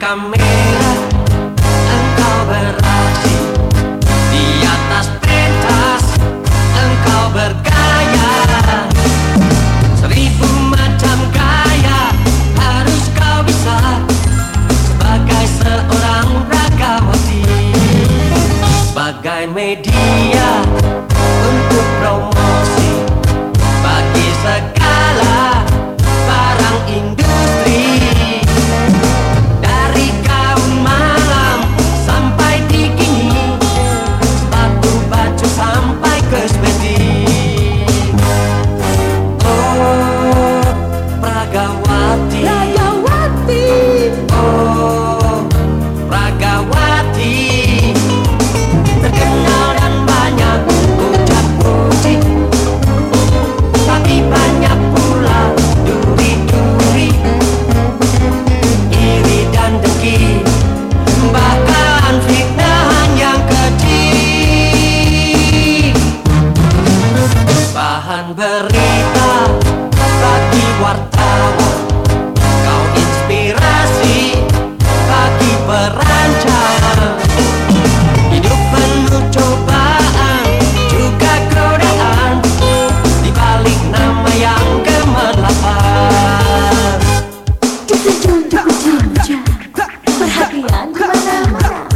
kamera Engkau beraksi Di atas pentas. Engkau bergaya Seribu macam gaya Harus kau bisa Sebagai seorang ragawati Sebagai media berita bagi wartawan. Kau inspirasi bagi perancang. Hidup penuh cobaan juga godaan. Di balik nama yang gemerlapan Perhatian ke mana-mana.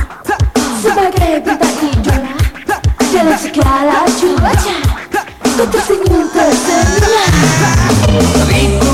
Sebagai bintang idola dalam segala cuaca Nosotros en un.